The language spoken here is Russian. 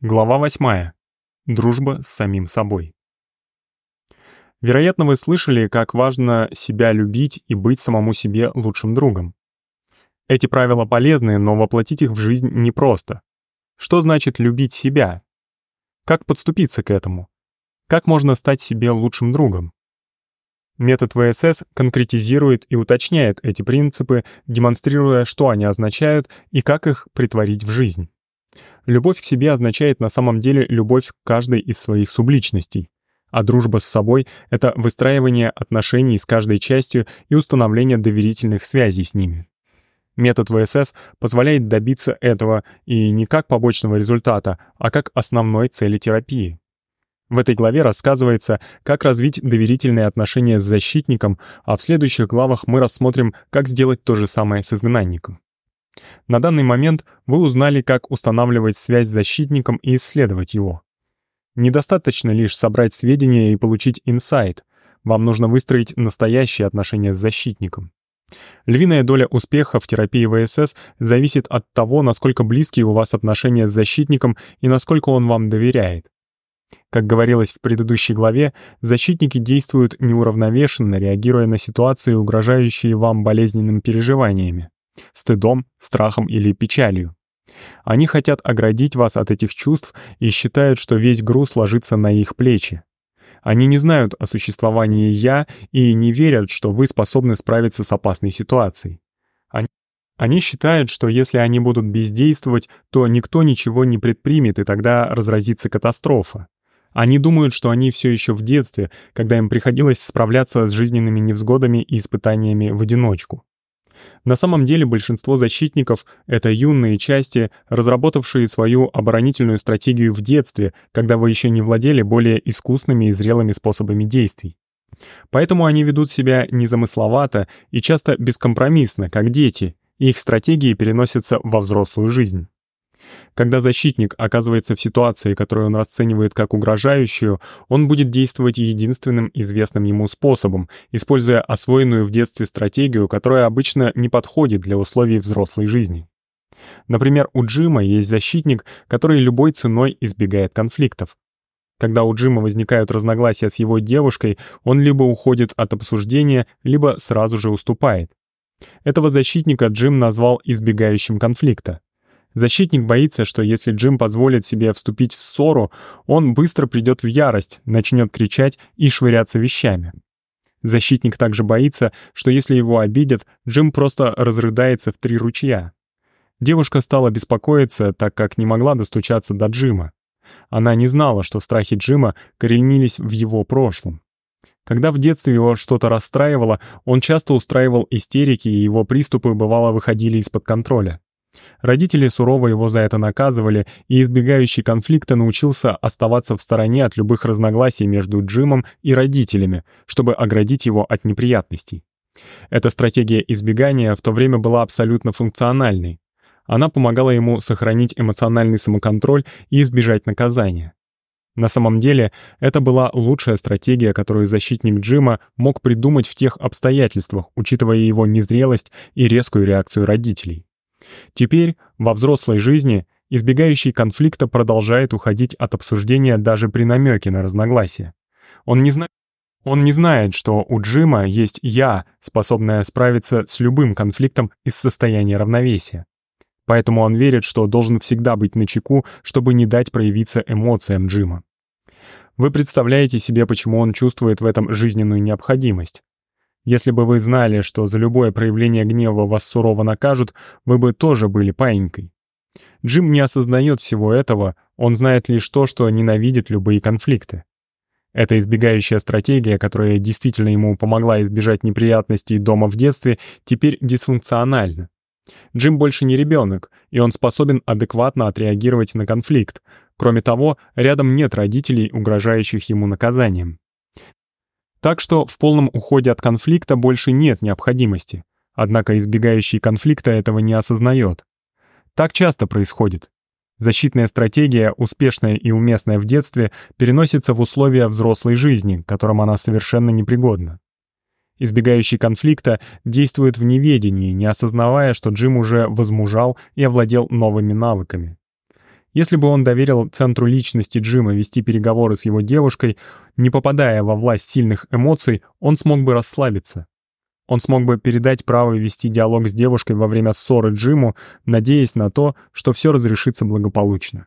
Глава 8. Дружба с самим собой. Вероятно, вы слышали, как важно себя любить и быть самому себе лучшим другом. Эти правила полезны, но воплотить их в жизнь непросто. Что значит любить себя? Как подступиться к этому? Как можно стать себе лучшим другом? Метод ВСС конкретизирует и уточняет эти принципы, демонстрируя, что они означают и как их притворить в жизнь. Любовь к себе означает на самом деле любовь к каждой из своих субличностей. А дружба с собой — это выстраивание отношений с каждой частью и установление доверительных связей с ними. Метод ВСС позволяет добиться этого и не как побочного результата, а как основной цели терапии. В этой главе рассказывается, как развить доверительные отношения с защитником, а в следующих главах мы рассмотрим, как сделать то же самое с изгнанником. На данный момент вы узнали, как устанавливать связь с защитником и исследовать его. Недостаточно лишь собрать сведения и получить инсайт. Вам нужно выстроить настоящие отношения с защитником. Львиная доля успеха в терапии ВСС зависит от того, насколько близкие у вас отношения с защитником и насколько он вам доверяет. Как говорилось в предыдущей главе, защитники действуют неуравновешенно, реагируя на ситуации, угрожающие вам болезненными переживаниями стыдом, страхом или печалью. Они хотят оградить вас от этих чувств и считают, что весь груз ложится на их плечи. Они не знают о существовании «я» и не верят, что вы способны справиться с опасной ситуацией. Они, они считают, что если они будут бездействовать, то никто ничего не предпримет, и тогда разразится катастрофа. Они думают, что они все еще в детстве, когда им приходилось справляться с жизненными невзгодами и испытаниями в одиночку. На самом деле большинство защитников — это юные части, разработавшие свою оборонительную стратегию в детстве, когда вы еще не владели более искусными и зрелыми способами действий. Поэтому они ведут себя незамысловато и часто бескомпромиссно, как дети, и их стратегии переносятся во взрослую жизнь. Когда защитник оказывается в ситуации, которую он расценивает как угрожающую, он будет действовать единственным известным ему способом, используя освоенную в детстве стратегию, которая обычно не подходит для условий взрослой жизни. Например, у Джима есть защитник, который любой ценой избегает конфликтов. Когда у Джима возникают разногласия с его девушкой, он либо уходит от обсуждения, либо сразу же уступает. Этого защитника Джим назвал избегающим конфликта. Защитник боится, что если Джим позволит себе вступить в ссору, он быстро придет в ярость, начнет кричать и швыряться вещами. Защитник также боится, что если его обидят, Джим просто разрыдается в три ручья. Девушка стала беспокоиться, так как не могла достучаться до Джима. Она не знала, что страхи Джима коренились в его прошлом. Когда в детстве его что-то расстраивало, он часто устраивал истерики, и его приступы бывало выходили из-под контроля. Родители сурово его за это наказывали, и избегающий конфликта научился оставаться в стороне от любых разногласий между Джимом и родителями, чтобы оградить его от неприятностей. Эта стратегия избегания в то время была абсолютно функциональной. Она помогала ему сохранить эмоциональный самоконтроль и избежать наказания. На самом деле, это была лучшая стратегия, которую защитник Джима мог придумать в тех обстоятельствах, учитывая его незрелость и резкую реакцию родителей. Теперь, во взрослой жизни, избегающий конфликта продолжает уходить от обсуждения даже при намеке на разногласия. Он не, зна... Он не знает, что у Джима есть «я», способное справиться с любым конфликтом из состояния равновесия. Поэтому он верит, что должен всегда быть начеку, чтобы не дать проявиться эмоциям Джима. Вы представляете себе, почему он чувствует в этом жизненную необходимость. Если бы вы знали, что за любое проявление гнева вас сурово накажут, вы бы тоже были паинькой. Джим не осознает всего этого, он знает лишь то, что ненавидит любые конфликты. Эта избегающая стратегия, которая действительно ему помогла избежать неприятностей дома в детстве, теперь дисфункциональна. Джим больше не ребенок, и он способен адекватно отреагировать на конфликт. Кроме того, рядом нет родителей, угрожающих ему наказанием. Так что в полном уходе от конфликта больше нет необходимости. Однако избегающий конфликта этого не осознает. Так часто происходит. Защитная стратегия, успешная и уместная в детстве, переносится в условия взрослой жизни, которым она совершенно непригодна. Избегающий конфликта действует в неведении, не осознавая, что Джим уже возмужал и овладел новыми навыками. Если бы он доверил центру личности Джима вести переговоры с его девушкой, не попадая во власть сильных эмоций, он смог бы расслабиться. Он смог бы передать право вести диалог с девушкой во время ссоры Джиму, надеясь на то, что все разрешится благополучно.